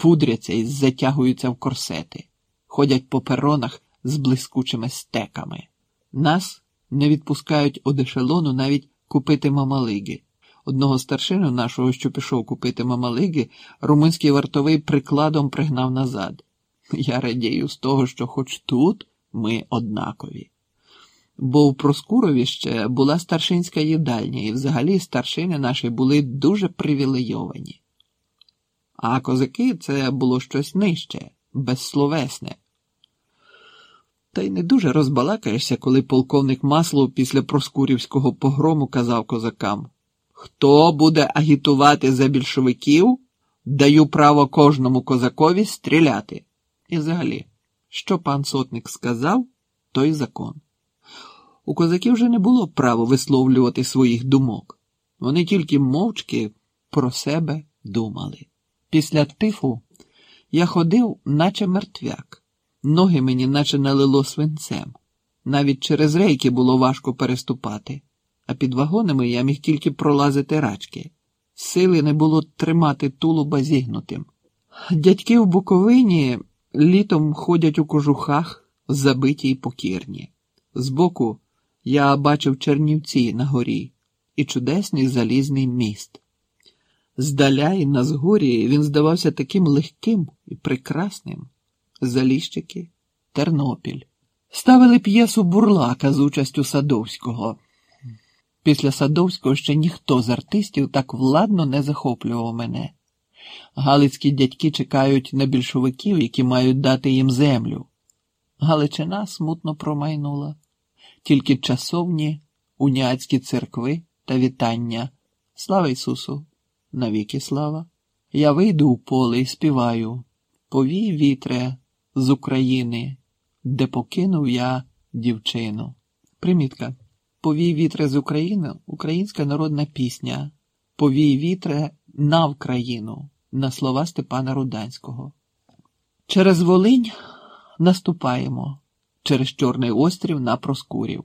пудряться і затягуються в корсети, ходять по перонах з блискучими стеками. Нас не відпускають од ешелону навіть купити мамалиги. Одного старшину нашого, що пішов купити мамалиги, румунський вартовий прикладом пригнав назад. Я радію з того, що хоч тут ми однакові. Бо в Проскурові ще була старшинська їдальня, і взагалі старшини наші були дуже привілейовані. А козаки це було щось нижче, безсловесне. Та й не дуже розбалакаєшся, коли полковник Маслов після проскурівського погрому казав козакам: Хто буде агітувати за більшовиків, даю право кожному козакові стріляти. І взагалі, що пан сотник сказав, той закон. У козаків вже не було права висловлювати своїх думок. Вони тільки мовчки про себе думали. Після тифу я ходив, наче мертвяк, ноги мені наче налило свинцем. Навіть через рейки було важко переступати, а під вагонами я міг тільки пролазити рачки. Сили не було тримати тулуба зігнутим. Дядьки в Буковині літом ходять у кожухах, забиті й покірні. Збоку я бачив Чернівці на горі і чудесний залізний міст. Здаля і на згорі він здавався таким легким і прекрасним. Заліщики, Тернопіль. Ставили п'єсу бурлака з участю Садовського. Після Садовського ще ніхто з артистів так владно не захоплював мене. Галицькі дядьки чекають на більшовиків, які мають дати їм землю. Галичина смутно промайнула, тільки часовні, уняцькі церкви та вітання. Слава Ісусу! Навіки слава! Я вийду у поле і співаю Повій вітре з України, де покинув я дівчину. Примітка. Повій вітре з України українська народна пісня. Повій вітре на Вкраїну на слова Степана Руданського. Через Волинь наступаємо через Чорний острів на Проскурів.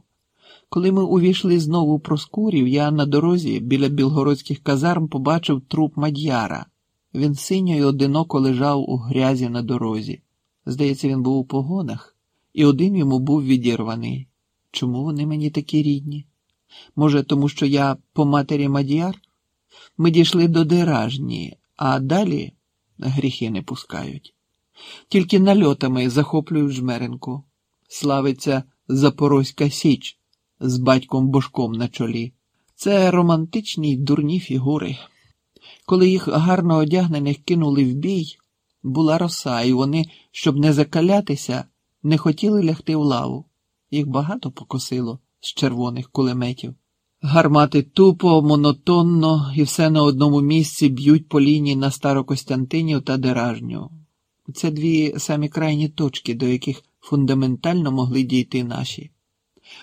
Коли ми увійшли знову в Проскурів, я на дорозі біля білгородських казарм побачив труп Мад'яра. Він синьо й одиноко лежав у грязі на дорозі. Здається, він був у погонах, і один йому був відірваний. Чому вони мені такі рідні? Може, тому що я по матері Мад'яр? Ми дійшли до Деражні, а далі гріхи не пускають. Тільки нальотами захоплюють жмеренку. Славиться Запорозька Січ з батьком Бошком на чолі. Це романтичні й дурні фігури. Коли їх гарно одягнених кинули в бій, була роса, і вони, щоб не закалятися, не хотіли лягти в лаву. Їх багато покосило з червоних кулеметів. Гармати тупо, монотонно і все на одному місці б'ють по лінії на Старокостянтинів та Деражню. Це дві самі крайні точки, до яких фундаментально могли дійти наші.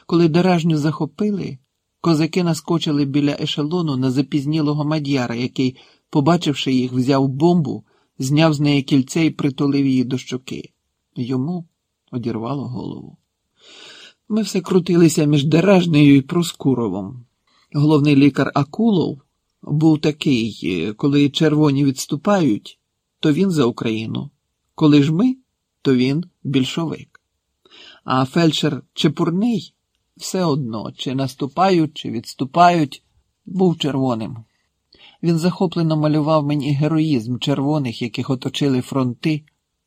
Коли Деражню захопили, козаки наскочили біля ешелону на запізнілого мадяра, який, побачивши їх, взяв бомбу, зняв з неї кільце і притулив її до щоки. Йому одірвало голову. Ми все крутилися між Деражнею і Проскуровом. Головний лікар Акулов був такий, коли червоні відступають, то він за Україну. Коли ж ми, то він більшовик. А фельдшер Чепурний все одно, чи наступають, чи відступають, був червоним. Він захоплено малював мені героїзм червоних, яких оточили фронти,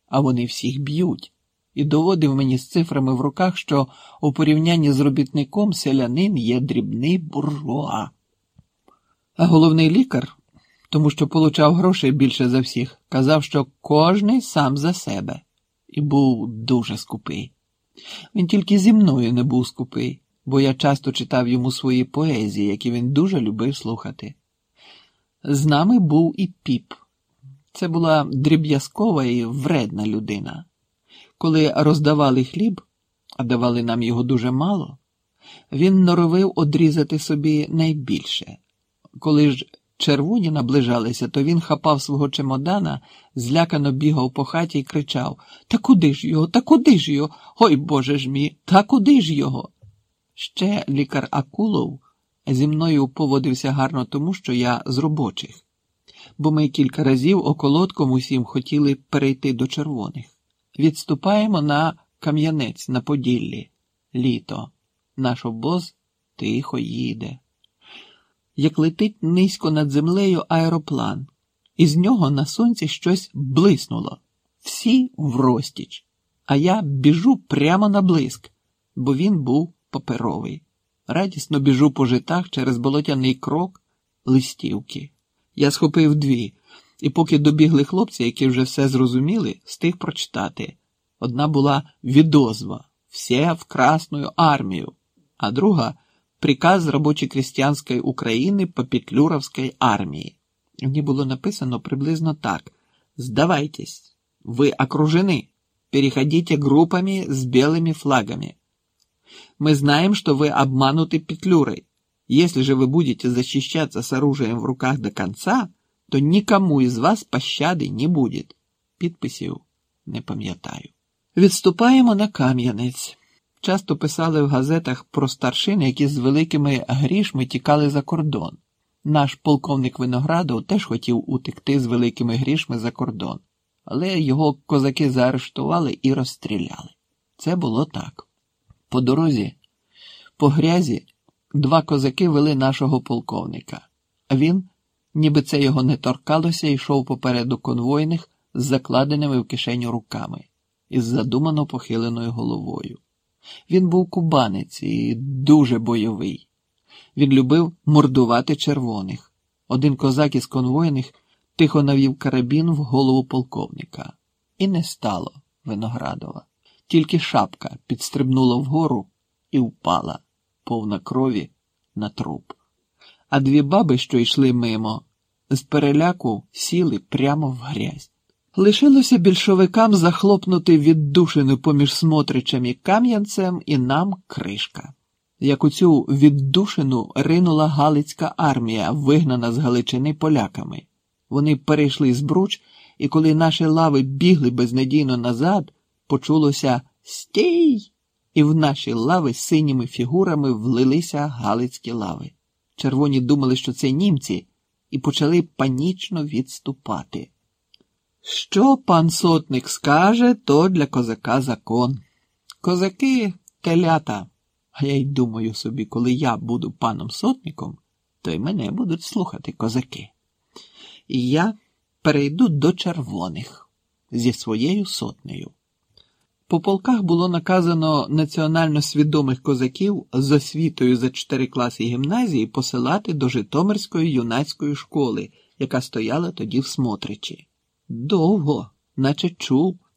а вони всіх б'ють, і доводив мені з цифрами в руках, що у порівнянні з робітником селянин є дрібний буржуа. А головний лікар, тому що получав грошей більше за всіх, казав, що кожний сам за себе, і був дуже скупий. Він тільки зі мною не був скупий, бо я часто читав йому свої поезії, які він дуже любив слухати. З нами був і піп. Це була дріб'язкова і вредна людина. Коли роздавали хліб, а давали нам його дуже мало, він норовив одрізати собі найбільше. Коли ж червоні наближалися, то він хапав свого чемодана, злякано бігав по хаті і кричав Та куди ж його? Та куди ж його? Ой Боже ж мій, та куди ж його? Ще лікар Акулов зі мною поводився гарно тому, що я з робочих. бо ми кілька разів околотком усім хотіли перейти до червоних. Відступаємо на Кам'янець на Поділлі. Літо. Наш обоз тихо їде. Як летить низько над землею аероплан, із нього на сонці щось блиснуло. Всі врозтіч. А я біжу прямо на блиск, бо він був паперовий. Радісно біжу по житах через болотяний крок листівки. Я схопив дві, і поки добігли хлопці, які вже все зрозуміли, встиг прочитати. Одна була відозва «Все в Красную армію, а друга приказ рабоче-крестьянської України по Петлюровській армії. В ній було написано приблизно так: Здавайтесь, ви окружені, переходите группами с белыми флагами. Мы знаем, что вы обмануты Петлюрой. Если же вы будете защищаться с оружием в руках до конца, то никому из вас пощади не будет. Підписів не пам'ятаю. Відступаємо на Кам'янець. Часто писали в газетах про старшин, які з великими грішми тікали за кордон. Наш полковник Виноградов теж хотів утекти з великими грішми за кордон, але його козаки заарештували і розстріляли. Це було так. По дорозі, по грязі, два козаки вели нашого полковника, він, ніби це його не торкалося, йшов попереду конвойних з закладеними в кишеню руками із задумано похиленою головою. Він був кубанець і дуже бойовий. Він любив мордувати червоних. Один козак із конвойних тихо навів карабін в голову полковника. І не стало Виноградова. Тільки шапка підстрибнула вгору і впала, повна крові на труп. А дві баби, що йшли мимо, з переляку сіли прямо в грязь. Лишилося більшовикам захлопнути віддушину поміж Смотричем і Кам'янцем і нам кришка. Як у цю віддушину ринула Галицька армія, вигнана з Галичини поляками. Вони перейшли збруч, і коли наші лави бігли безнадійно назад, почулося Стій! І в наші лави синіми фігурами влилися Галицькі лави. Червоні думали, що це німці, і почали панічно відступати. Що пан сотник скаже, то для козака закон. Козаки телята. А я й думаю собі, коли я буду паном сотником, то й мене будуть слухати козаки. І я перейду до червоних зі своєю сотнею. По полках було наказано національно свідомих козаків з освітою за чотири класи гімназії посилати до Житомирської юнацької школи, яка стояла тоді в Смотричі. Довго, наче чув,